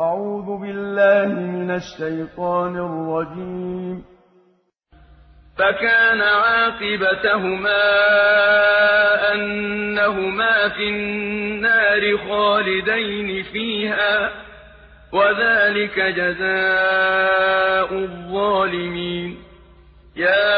أعوذ بالله من الشيطان الرجيم. فكان عاقبتهما أنهما في النار خالدين فيها وذلك جزاء الظالمين. يا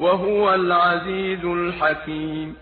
وَهُوَ الْعَزِيزُ الْحَكِيمُ.